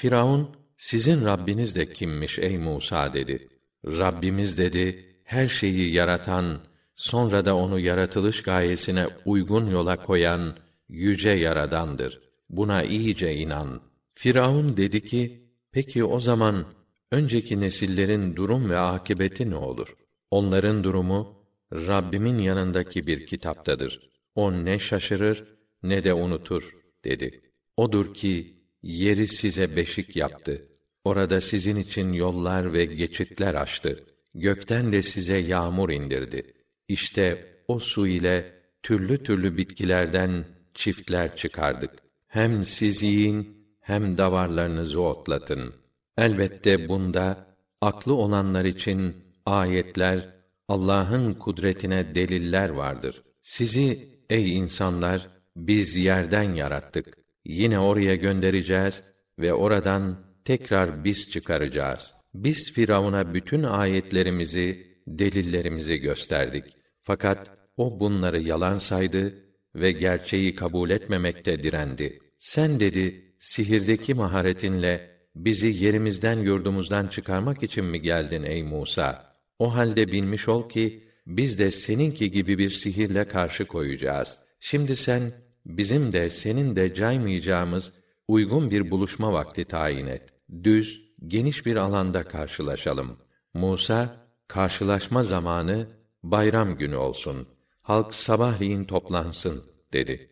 Firavun, sizin Rabbiniz de kimmiş ey Musa dedi. Rabbimiz dedi, her şeyi yaratan, sonra da onu yaratılış gayesine uygun yola koyan yüce yaradandır. Buna iyice inan. Firavun dedi ki, peki o zaman önceki nesillerin durum ve akıbeti ne olur? Onların durumu Rabbimin yanındaki bir kitaptadır. O ne şaşırır ne de unutur dedi. Odur ki yeri size beşik yaptı. Orada sizin için yollar ve geçitler açtı. Gökten de size yağmur indirdi. İşte o su ile türlü türlü bitkilerden çiftler çıkardık. Hem siz yiyin, hem davarlarınızı otlatın. Elbette bunda aklı olanlar için ayetler, Allah'ın kudretine deliller vardır. Sizi ey insanlar biz yerden yarattık. Yine oraya göndereceğiz ve oradan tekrar biz çıkaracağız. Biz Firavun'a bütün ayetlerimizi, delillerimizi gösterdik. Fakat o bunları yalan saydı ve gerçeği kabul etmemekte direndi. Sen dedi, sihirdeki maharetinle bizi yerimizden yurdumuzdan çıkarmak için mi geldin ey Musa? O halde bilmiş ol ki biz de seninki gibi bir sihirle karşı koyacağız. Şimdi sen bizim de senin de caymayacağımız uygun bir buluşma vakti tayin et. Düz, geniş bir alanda karşılaşalım. Musa, karşılaşma zamanı bayram günü olsun. Halk sabahleyin toplansın dedi.